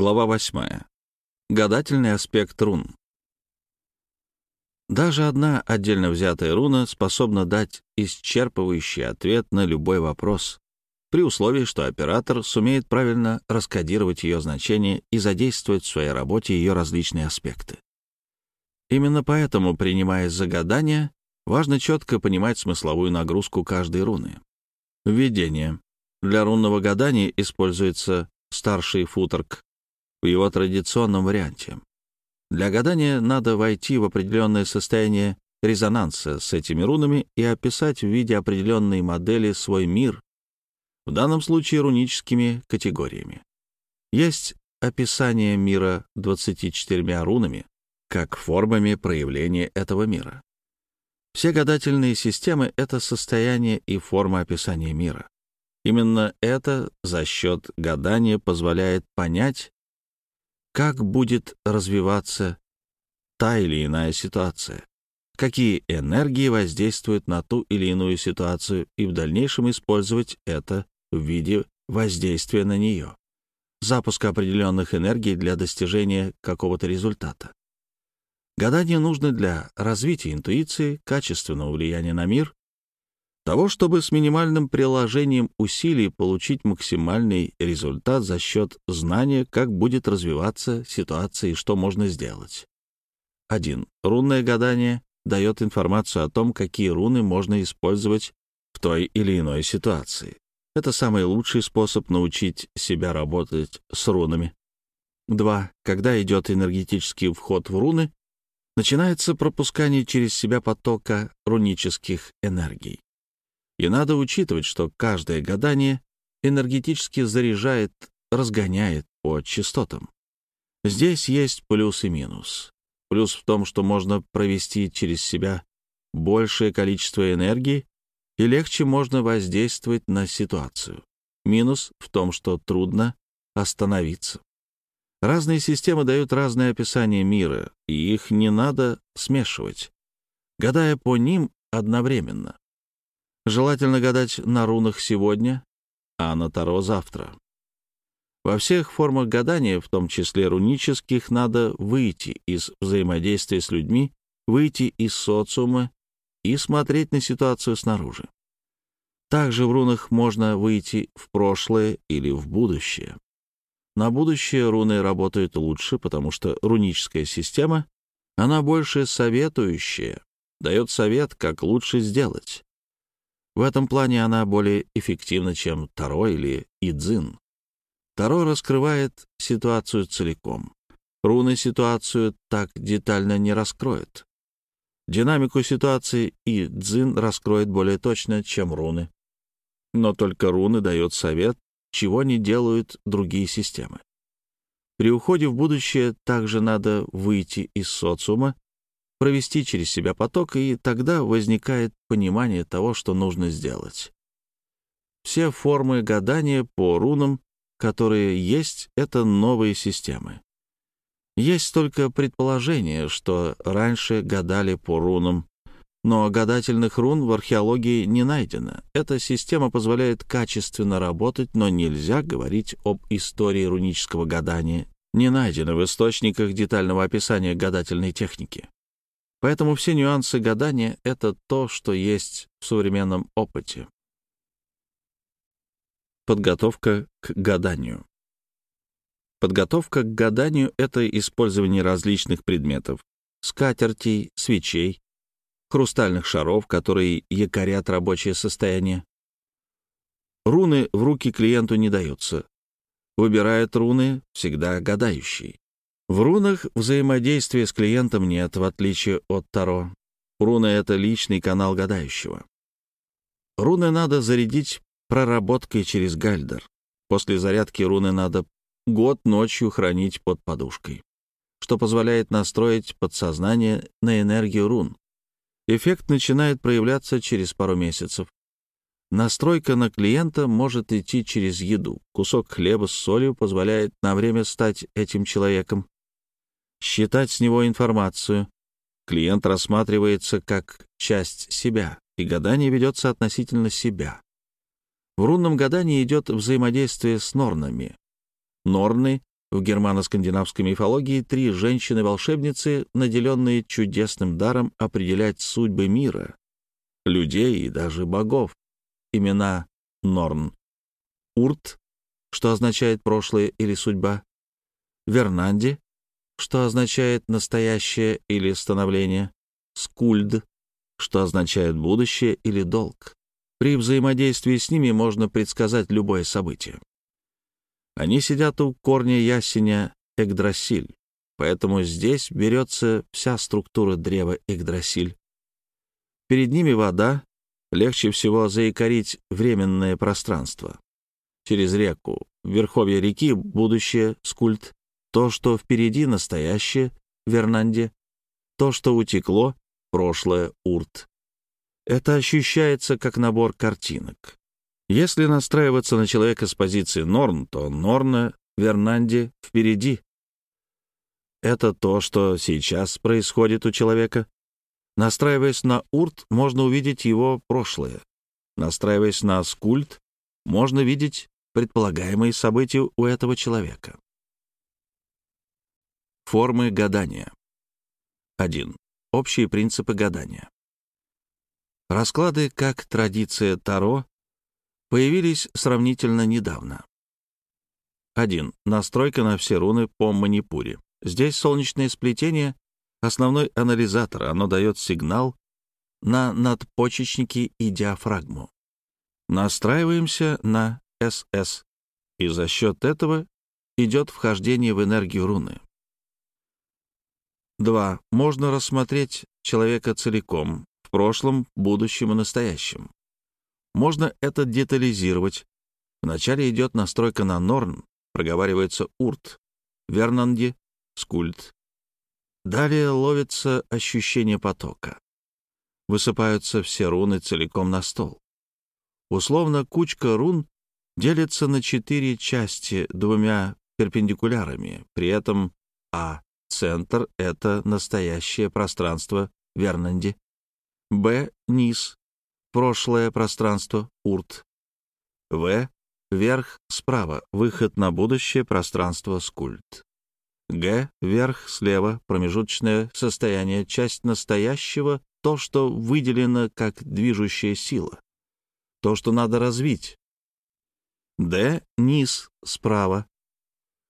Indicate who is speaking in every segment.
Speaker 1: Глава 8. Гадательный аспект рун. Даже одна отдельно взятая руна способна дать исчерпывающий ответ на любой вопрос, при условии, что оператор сумеет правильно раскодировать ее значение и задействовать в своей работе ее различные аспекты. Именно поэтому, принимая загадание, важно четко понимать смысловую нагрузку каждой руны. Введение. Для рунного гадания используется старший футорг в его традиционном варианте. Для гадания надо войти в определенное состояние резонанса с этими рунами и описать в виде определенной модели свой мир, в данном случае руническими категориями. Есть описание мира 24 рунами, как формами проявления этого мира. Все гадательные системы — это состояние и форма описания мира. Именно это за счет гадания позволяет понять, как будет развиваться та или иная ситуация, какие энергии воздействуют на ту или иную ситуацию и в дальнейшем использовать это в виде воздействия на нее, запуска определенных энергий для достижения какого-то результата. Гадание нужно для развития интуиции, качественного влияния на мир того, чтобы с минимальным приложением усилий получить максимальный результат за счет знания, как будет развиваться ситуация и что можно сделать. 1. Рунное гадание дает информацию о том, какие руны можно использовать в той или иной ситуации. Это самый лучший способ научить себя работать с рунами. 2. Когда идет энергетический вход в руны, начинается пропускание через себя потока рунических энергий. И надо учитывать, что каждое гадание энергетически заряжает, разгоняет по частотам. Здесь есть плюс и минус. Плюс в том, что можно провести через себя большее количество энергии и легче можно воздействовать на ситуацию. Минус в том, что трудно остановиться. Разные системы дают разное описание мира, и их не надо смешивать, гадая по ним одновременно. Желательно гадать на рунах сегодня, а на Таро завтра. Во всех формах гадания, в том числе рунических, надо выйти из взаимодействия с людьми, выйти из социума и смотреть на ситуацию снаружи. Также в рунах можно выйти в прошлое или в будущее. На будущее руны работают лучше, потому что руническая система, она больше советующая, дает совет, как лучше сделать. В этом плане она более эффективна, чем Таро или Идзин. Таро раскрывает ситуацию целиком. Руны ситуацию так детально не раскроют. Динамику ситуации и дзин раскроет более точно, чем руны. Но только руны дают совет, чего не делают другие системы. При уходе в будущее также надо выйти из социума провести через себя поток, и тогда возникает понимание того, что нужно сделать. Все формы гадания по рунам, которые есть, — это новые системы. Есть только предположение, что раньше гадали по рунам, но гадательных рун в археологии не найдено. Эта система позволяет качественно работать, но нельзя говорить об истории рунического гадания. Не найдено в источниках детального описания гадательной техники. Поэтому все нюансы гадания — это то, что есть в современном опыте. Подготовка к гаданию. Подготовка к гаданию — это использование различных предметов — скатертей, свечей, хрустальных шаров, которые якорят рабочее состояние. Руны в руки клиенту не даются. Выбирает руны всегда гадающий. В рунах взаимодействия с клиентом нет, в отличие от Таро. Руны — это личный канал гадающего. Руны надо зарядить проработкой через гальдер. После зарядки руны надо год ночью хранить под подушкой, что позволяет настроить подсознание на энергию рун. Эффект начинает проявляться через пару месяцев. Настройка на клиента может идти через еду. Кусок хлеба с солью позволяет на время стать этим человеком считать с него информацию. Клиент рассматривается как часть себя, и гадание ведется относительно себя. В рунном гадании идет взаимодействие с норнами. Норны В германо-скандинавской мифологии три женщины-волшебницы, наделенные чудесным даром определять судьбы мира, людей и даже богов. Имена Норн. Урт, что означает прошлое или судьба. Вернанди, что означает настоящее или становление. Скульд, что означает будущее или долг. При взаимодействии с ними можно предсказать любое событие. Они сидят у корня ясеня Эгдрасиль, поэтому здесь берется вся структура древа Эгдрасиль. Перед ними вода, легче всего заикарить временное пространство. Через реку, в верховье реки будущее — скульт, то, что впереди настоящее — вернанде, то, что утекло — прошлое — урт. Это ощущается как набор картинок. Если настраиваться на человека с позиции Норн, то Норна Вернанди впереди. Это то, что сейчас происходит у человека. Настраиваясь на Урт, можно увидеть его прошлое. Настраиваясь на Скульт, можно видеть предполагаемые события у этого человека. Формы гадания. 1. Общие принципы гадания. Расклады как традиция Таро появились сравнительно недавно. 1. Настройка на все руны по манипуре. Здесь солнечное сплетение — основной анализатор. Оно дает сигнал на надпочечники и диафрагму. Настраиваемся на СС, и за счет этого идет вхождение в энергию руны. 2. Можно рассмотреть человека целиком, в прошлом, будущем и настоящем. Можно это детализировать. Вначале идет настройка на Норн, проговаривается Урт, Вернанди, Скульт. Далее ловится ощущение потока. Высыпаются все руны целиком на стол. Условно, кучка рун делится на четыре части двумя перпендикулярами, при этом А — центр — это настоящее пространство Вернанди, Б — низ, прошлое пространство, урт. В. Вверх справа, выход на будущее пространство, скульт. Г. Вверх слева, промежуточное состояние, часть настоящего, то, что выделено как движущая сила. То, что надо развить. Д. Низ справа.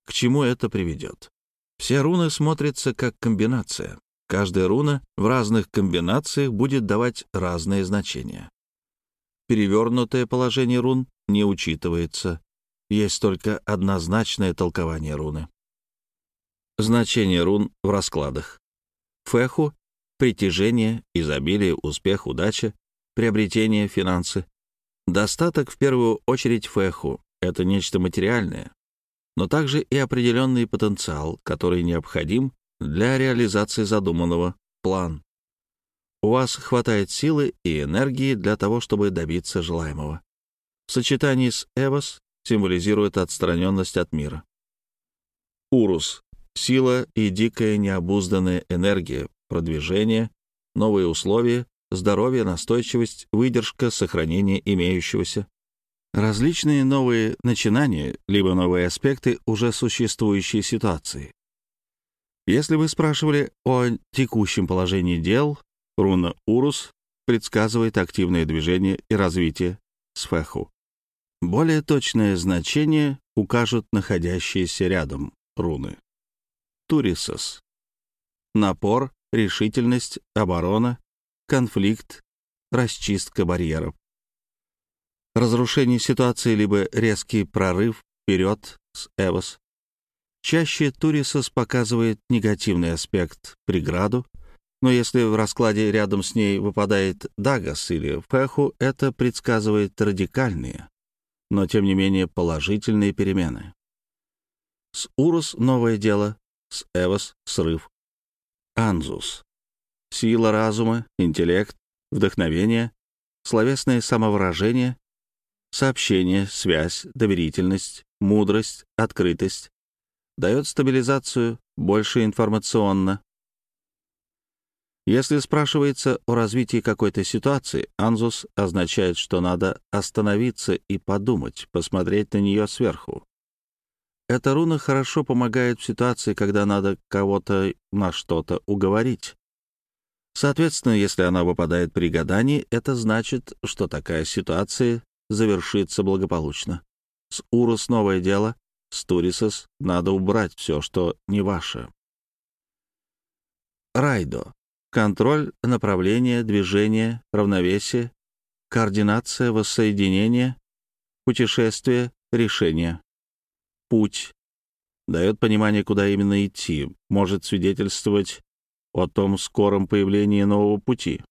Speaker 1: К чему это приведет? Все руны смотрятся как комбинация. Каждая руна в разных комбинациях будет давать разные значения. Перевернутое положение рун не учитывается. Есть только однозначное толкование руны. Значение рун в раскладах. Феху — притяжение, изобилие, успех, удача, приобретение, финансы. Достаток в первую очередь феху — это нечто материальное, но также и определенный потенциал, который необходим для реализации задуманного план. У вас хватает силы и энергии для того, чтобы добиться желаемого. В сочетании с Эвос символизирует отстраненность от мира. Урус — сила и дикая необузданная энергия, продвижение, новые условия, здоровье, настойчивость, выдержка, сохранение имеющегося. Различные новые начинания, либо новые аспекты уже существующей ситуации. Если вы спрашивали о текущем положении дел, руна Урус предсказывает активное движение и развитие Сфеху. Более точное значение укажут находящиеся рядом руны. Турисос. Напор, решительность, оборона, конфликт, расчистка барьеров. Разрушение ситуации либо резкий прорыв вперед с Эвос. Чаще Турисос показывает негативный аспект, преграду, но если в раскладе рядом с ней выпадает Дагас или Феху, это предсказывает радикальные, но тем не менее положительные перемены. С Урус — новое дело, с Эвос — срыв. Анзус — сила разума, интеллект, вдохновение, словесное самовыражение, сообщение, связь, доверительность, мудрость, открытость, дает стабилизацию, больше информационно. Если спрашивается о развитии какой-то ситуации, анзус означает, что надо остановиться и подумать, посмотреть на нее сверху. эта руна хорошо помогает в ситуации, когда надо кого-то на что-то уговорить. Соответственно, если она выпадает при гадании, это значит, что такая ситуация завершится благополучно. С Урус новое дело, с Турисос надо убрать все, что не ваше. Райдо. Контроль, направление, движение, равновесие, координация, воссоединение, путешествие, решение. Путь. Дает понимание, куда именно идти, может свидетельствовать о том скором появлении нового пути.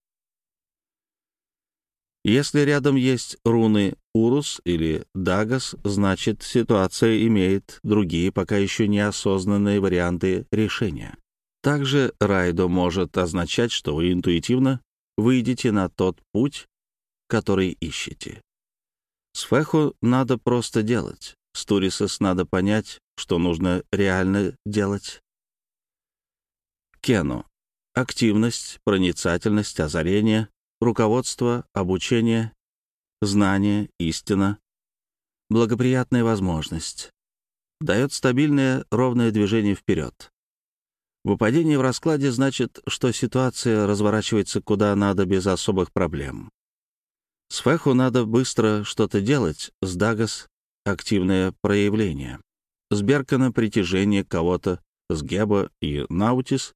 Speaker 1: Если рядом есть руны Урус или Дагас, значит, ситуация имеет другие, пока еще неосознанные варианты решения. Также Райдо может означать, что вы интуитивно выйдете на тот путь, который ищете. С Феху надо просто делать. С Турисос надо понять, что нужно реально делать. Кену активность, проницательность, озарение, руководство, обучение, знание, истина, благоприятная возможность. Дает стабильное, ровное движение вперед. Выпадение в раскладе значит, что ситуация разворачивается куда надо без особых проблем. С Феху надо быстро что-то делать, с Дагас — активное проявление. С Беркана — притяжение кого-то, с Геба и Наутис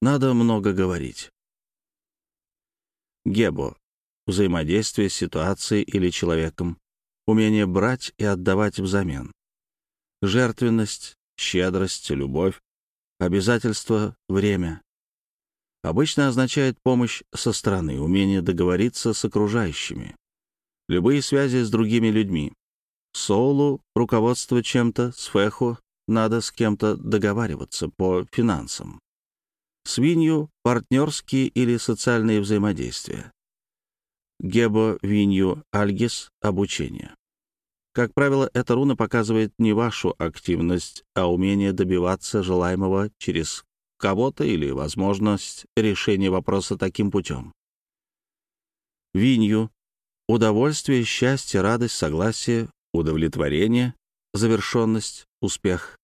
Speaker 1: надо много говорить. Гебо. Взаимодействие с ситуацией или человеком. Умение брать и отдавать взамен. Жертвенность, щедрость, любовь. Обязательство, время. Обычно означает помощь со стороны, умение договориться с окружающими. Любые связи с другими людьми. Соулу — руководство чем-то, с Феху — надо с кем-то договариваться по финансам свинью — партнерские или социальные взаимодействия. Гебо, винью, альгис — обучение. Как правило, эта руна показывает не вашу активность, а умение добиваться желаемого через кого-то или возможность решения вопроса таким путем. Винью — удовольствие, счастье, радость, согласие, удовлетворение, завершенность, успех,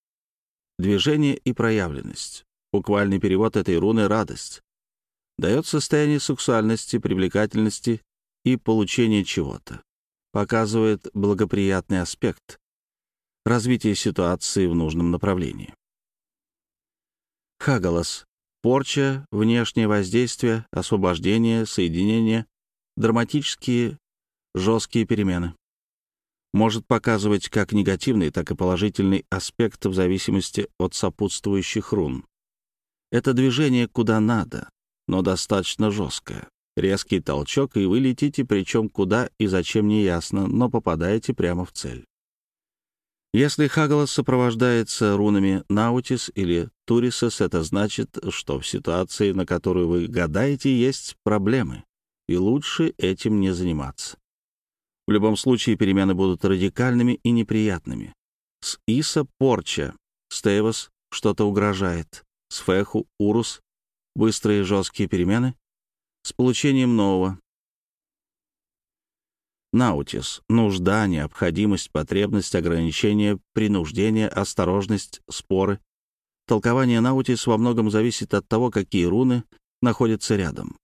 Speaker 1: движение и проявленность. Буквальный перевод этой руны — радость. Дает состояние сексуальности, привлекательности и получения чего-то. Показывает благоприятный аспект. Развитие ситуации в нужном направлении. Хагалас. Порча, внешнее воздействие, освобождение, соединение, драматические, жесткие перемены. Может показывать как негативный, так и положительный аспект в зависимости от сопутствующих рун. Это движение куда надо, но достаточно жесткое. Резкий толчок, и вы летите, причем куда и зачем не ясно, но попадаете прямо в цель. Если Хагалас сопровождается рунами Наутис или Турисес, это значит, что в ситуации, на которую вы гадаете, есть проблемы, и лучше этим не заниматься. В любом случае перемены будут радикальными и неприятными. С Иса порча, с Тейвос что-то угрожает. Сфеху, Урус, быстрые жесткие перемены с получением нового. Наутис — нужда, необходимость, потребность, ограничение, принуждение, осторожность, споры. Толкование Наутис во многом зависит от того, какие руны находятся рядом.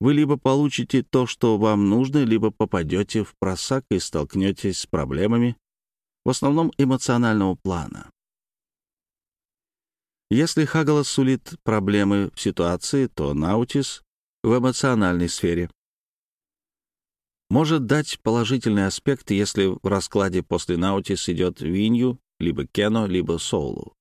Speaker 1: Вы либо получите то, что вам нужно, либо попадете в просак и столкнетесь с проблемами, в основном эмоционального плана. Если Хагалас сулит проблемы в ситуации, то Наутис — в эмоциональной сфере. Может дать положительный аспект, если в раскладе после Наутис идет Винью, либо Кено, либо Соулу.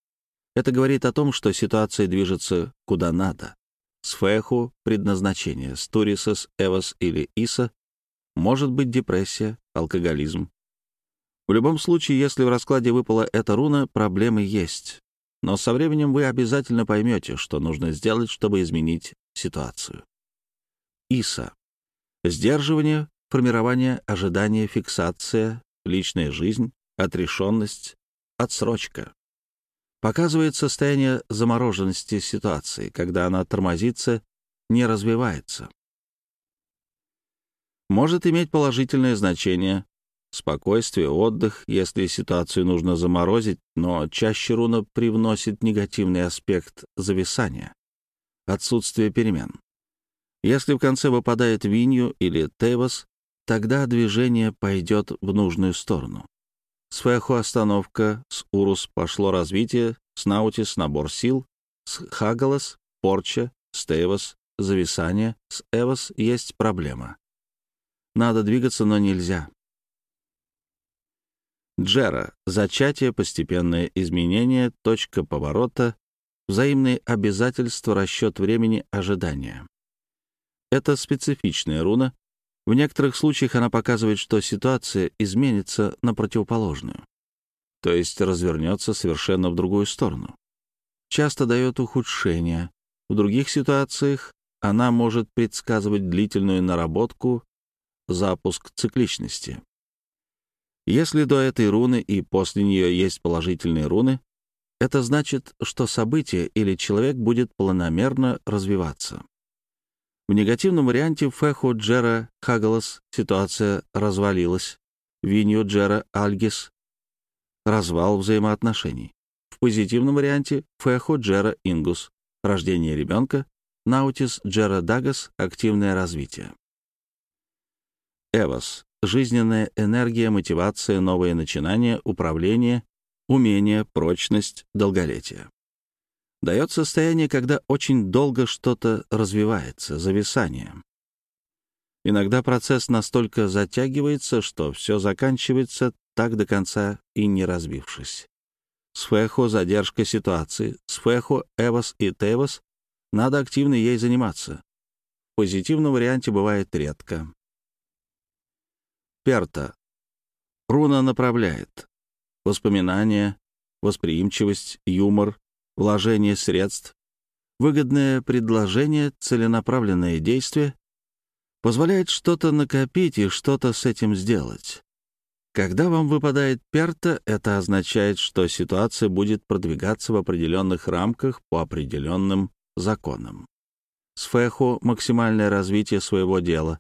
Speaker 1: Это говорит о том, что ситуация движется куда надо. С Феху — предназначение, с Турисос, Эвос или Иса — может быть депрессия, алкоголизм. В любом случае, если в раскладе выпала эта руна, проблемы есть но со временем вы обязательно поймете, что нужно сделать, чтобы изменить ситуацию. ИСа. Сдерживание, формирование, ожидание, фиксация, личная жизнь, отрешенность, отсрочка. Показывает состояние замороженности ситуации, когда она тормозится, не развивается. Может иметь положительное значение спокойствие, отдых, если ситуацию нужно заморозить, но чаще руна привносит негативный аспект зависания, отсутствие перемен. Если в конце выпадает Винью или Тевос, тогда движение пойдет в нужную сторону. С Феху остановка, с Урус пошло развитие, с Наутис набор сил, с Хагалас порча, с Тевос зависание, с Эвос есть проблема. Надо двигаться, но нельзя. Джера — зачатие, постепенное изменение, точка поворота, взаимные обязательства, расчет времени, ожидания. Это специфичная руна. В некоторых случаях она показывает, что ситуация изменится на противоположную, то есть развернется совершенно в другую сторону. Часто дает ухудшение. В других ситуациях она может предсказывать длительную наработку, запуск цикличности. Если до этой руны и после нее есть положительные руны, это значит, что событие или человек будет планомерно развиваться. В негативном варианте Феху Джера Хагалас ситуация развалилась, Винью Джера Альгис — развал взаимоотношений. В позитивном варианте Феху Джера Ингус — рождение ребенка, Наутис Джера Дагас — активное развитие. Эвос жизненная энергия, мотивация, новые начинания, управление, умение, прочность, долголетие. Дает состояние, когда очень долго что-то развивается, зависание. Иногда процесс настолько затягивается, что все заканчивается так до конца и не разбившись. Сфехо — задержка ситуации. Сфехо, Эвос и Тевос — надо активно ей заниматься. В позитивном варианте бывает редко. Перта. Руна направляет. Воспоминания, восприимчивость, юмор, вложение средств, выгодное предложение, целенаправленное действие позволяет что-то накопить и что-то с этим сделать. Когда вам выпадает перта, это означает, что ситуация будет продвигаться в определенных рамках по определенным законам. Сфеху — максимальное развитие своего дела,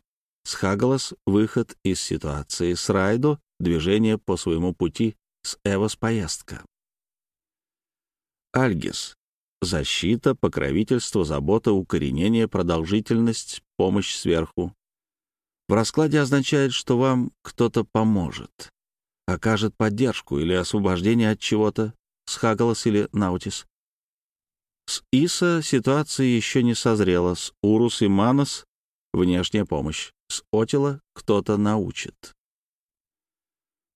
Speaker 1: с Хагалас — выход из ситуации. С Райдо — движение по своему пути. С Эвос — поездка. Альгис — защита, покровительство, забота, укоренение, продолжительность, помощь сверху. В раскладе означает, что вам кто-то поможет, окажет поддержку или освобождение от чего-то, с Хагалас или Наутис. С Иса ситуация еще не созрела, с Урус и Манос — внешняя помощь. С Отила кто-то научит.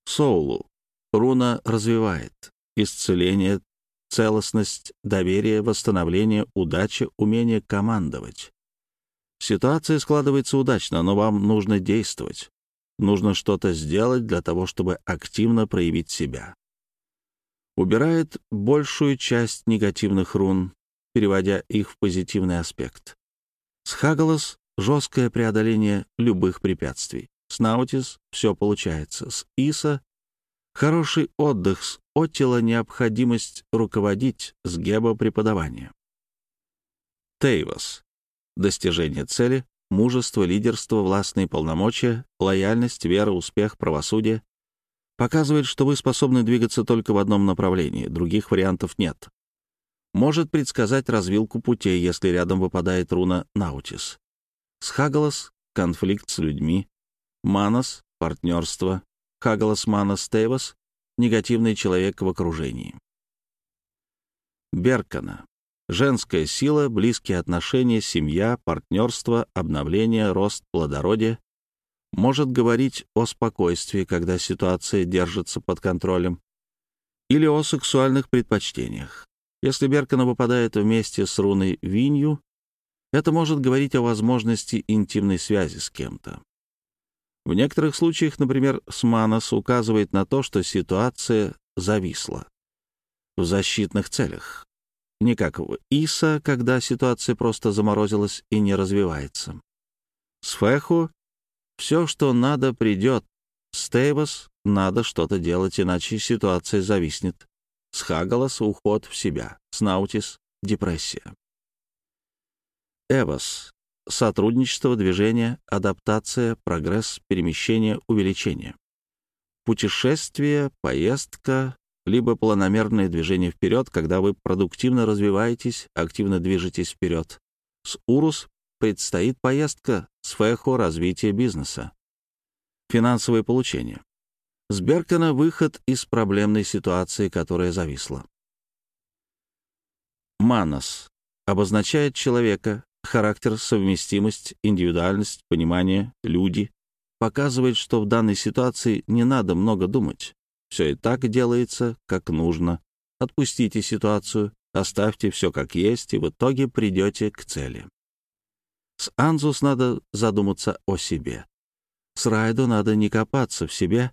Speaker 1: Соулу. Руна развивает. Исцеление, целостность, доверие, восстановление, удача, умение командовать. Ситуация складывается удачно, но вам нужно действовать. Нужно что-то сделать для того, чтобы активно проявить себя. Убирает большую часть негативных рун, переводя их в позитивный аспект. Схагалас жесткое преодоление любых препятствий. С Наутис все получается. С Иса — хороший отдых. С Отила — необходимость руководить. С Геба — преподавание. Тейвос — достижение цели, мужество, лидерство, властные полномочия, лояльность, вера, успех, правосудие. Показывает, что вы способны двигаться только в одном направлении, других вариантов нет. Может предсказать развилку путей, если рядом выпадает руна Наутис. Схагалас — конфликт с людьми. Манас — партнерство. Хагалас Манас Тейвас — негативный человек в окружении. Беркана — женская сила, близкие отношения, семья, партнерство, обновление, рост, плодородие. Может говорить о спокойствии, когда ситуация держится под контролем. Или о сексуальных предпочтениях. Если Беркана выпадает вместе с руной Винью, это может говорить о возможности интимной связи с кем-то. В некоторых случаях, например, Сманос указывает на то, что ситуация зависла в защитных целях. Не как в Иса, когда ситуация просто заморозилась и не развивается. С Феху все, что надо, придет. С Тейвос надо что-то делать, иначе ситуация зависнет. С Хагалас — уход в себя. С Наутис — депрессия. ЭВОС — сотрудничество, движение, адаптация, прогресс, перемещение, увеличение. путешествие, поездка, либо планомерное движение вперед, когда вы продуктивно развиваетесь, активно движетесь вперед. С Урус предстоит поездка, с Фехо — развитие бизнеса. Финансовые получения. С Беркана — выход из проблемной ситуации, которая зависла. Манас обозначает человека, характер, совместимость, индивидуальность, понимание, люди. Показывает, что в данной ситуации не надо много думать. Все и так делается, как нужно. Отпустите ситуацию, оставьте все как есть, и в итоге придете к цели. С Анзус надо задуматься о себе. С Райду надо не копаться в себе,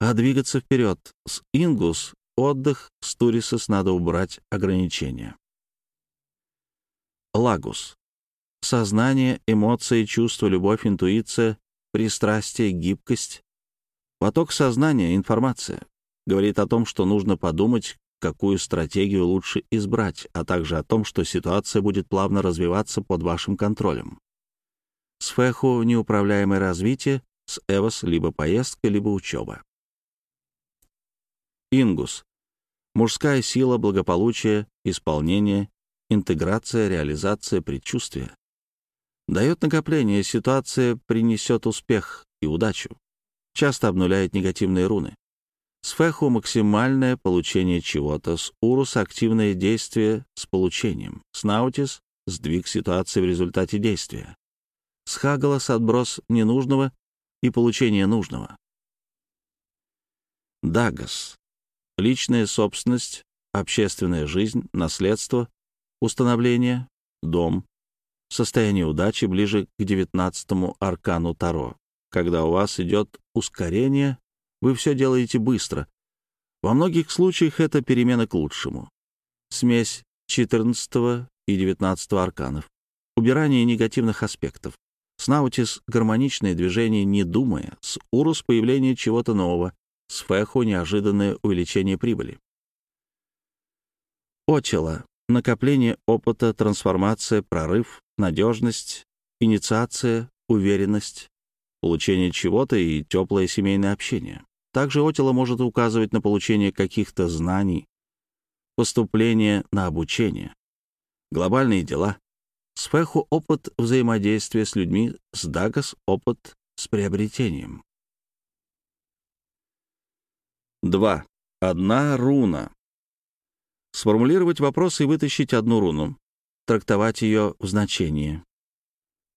Speaker 1: а двигаться вперед. С Ингус — отдых, с Турисос надо убрать ограничения. Лагус. Сознание, эмоции, чувства, любовь, интуиция, пристрастие, гибкость. Поток сознания, информация. Говорит о том, что нужно подумать, какую стратегию лучше избрать, а также о том, что ситуация будет плавно развиваться под вашим контролем. С Феху неуправляемое развитие, с Эвос либо поездка, либо учеба. Ингус. Мужская сила, благополучие, исполнение, интеграция, реализация, предчувствие. Дает накопление, ситуация принесет успех и удачу. Часто обнуляет негативные руны. С Феху максимальное получение чего-то, с Урус активное действие с получением, с Наутис — сдвиг ситуации в результате действия, с Хагалас — отброс ненужного и получение нужного. Дагас — личная собственность, общественная жизнь, наследство, Установление, дом, состояние удачи ближе к девятнадцатому аркану Таро. Когда у вас идет ускорение, вы все делаете быстро. Во многих случаях это перемена к лучшему. Смесь 14 и 19 арканов. Убирание негативных аспектов. Снаутис — гармоничное движение, не думая. С Урус — появление чего-то нового. С Феху — неожиданное увеличение прибыли. Очела накопление опыта, трансформация, прорыв, надежность, инициация, уверенность, получение чего-то и теплое семейное общение. Также отело может указывать на получение каких-то знаний, поступление на обучение, глобальные дела. Сфеху — опыт взаимодействия с людьми, с Дагас — опыт с приобретением. 2. Одна руна. Сформулировать вопрос и вытащить одну руну. Трактовать ее в значении.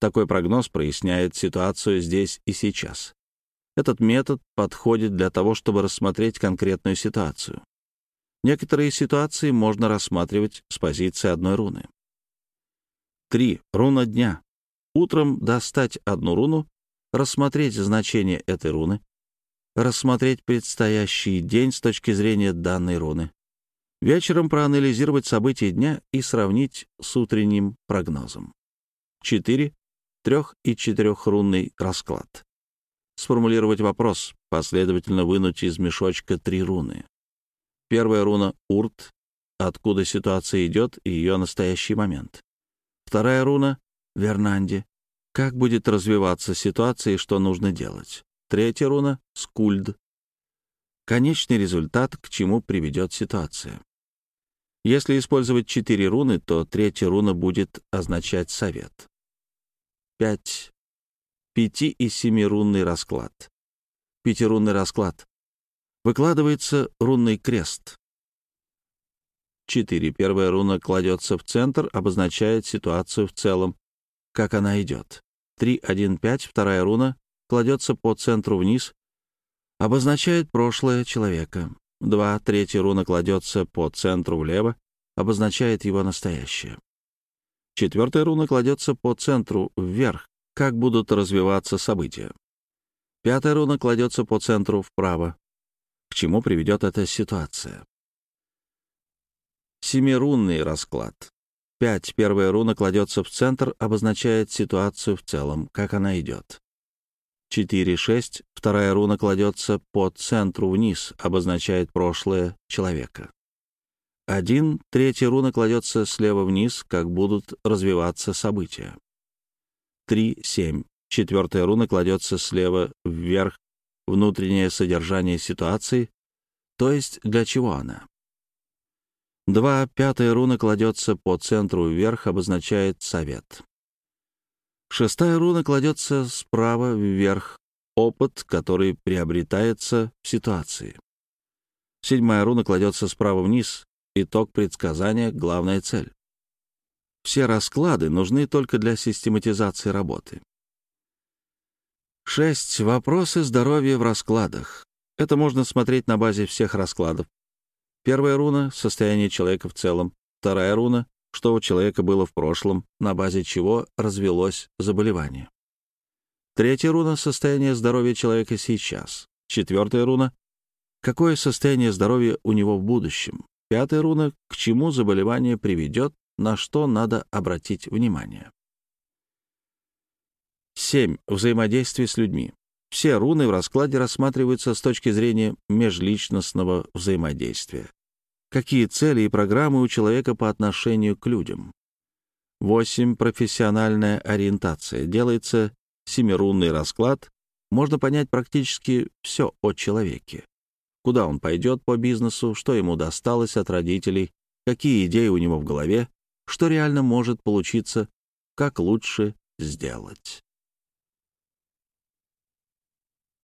Speaker 1: Такой прогноз проясняет ситуацию здесь и сейчас. Этот метод подходит для того, чтобы рассмотреть конкретную ситуацию. Некоторые ситуации можно рассматривать с позиции одной руны. 3. Руна дня. Утром достать одну руну, рассмотреть значение этой руны, рассмотреть предстоящий день с точки зрения данной руны, Вечером проанализировать события дня и сравнить с утренним прогнозом. 4. Трех- и четырехрунный расклад. Сформулировать вопрос, последовательно вынуть из мешочка три руны. Первая руна — Урт, откуда ситуация идет и ее настоящий момент. Вторая руна — Вернанди, как будет развиваться ситуация и что нужно делать. Третья руна — Скульд, конечный результат, к чему приведет ситуация. Если использовать четыре руны, то третья руна будет означать совет. 5. Пяти- и семирунный расклад. Пятирунный расклад. Выкладывается рунный крест. 4. Первая руна кладется в центр, обозначает ситуацию в целом, как она идет. 3, 1, 5. Вторая руна кладется по центру вниз, обозначает прошлое человека. Два, третья руна кладется по центру влево, обозначает его настоящее. Четвертая руна кладется по центру вверх, как будут развиваться события. Пятая руна кладется по центру вправо. К чему приведет эта ситуация? Семирунный расклад. Пять. Первая руна кладется в центр, обозначает ситуацию в целом, как она идет. 4-6, вторая руна кладется по центру вниз, обозначает прошлое человека. 1, третья руна кладется слева вниз, как будут развиваться события. 3-7, четвертая руна кладется слева вверх, внутреннее содержание ситуации, то есть для чего она. 2. Пятая руна кладется по центру вверх, обозначает совет. Шестая руна кладется справа вверх, опыт, который приобретается в ситуации. Седьмая руна кладется справа вниз, итог предсказания, главная цель. Все расклады нужны только для систематизации работы. 6. Вопросы здоровья в раскладах. Это можно смотреть на базе всех раскладов. Первая руна — состояние человека в целом. Вторая руна — что у человека было в прошлом, на базе чего развелось заболевание. Третья руна — состояние здоровья человека сейчас. Четвертая руна — какое состояние здоровья у него в будущем. Пятая руна — к чему заболевание приведет, на что надо обратить внимание. 7. Взаимодействие с людьми. Все руны в раскладе рассматриваются с точки зрения межличностного взаимодействия. Какие цели и программы у человека по отношению к людям. 8. Профессиональная ориентация. Делается семирунный расклад. Можно понять практически все о человеке. Куда он пойдет по бизнесу, что ему досталось от родителей, какие идеи у него в голове, что реально может получиться, как лучше сделать.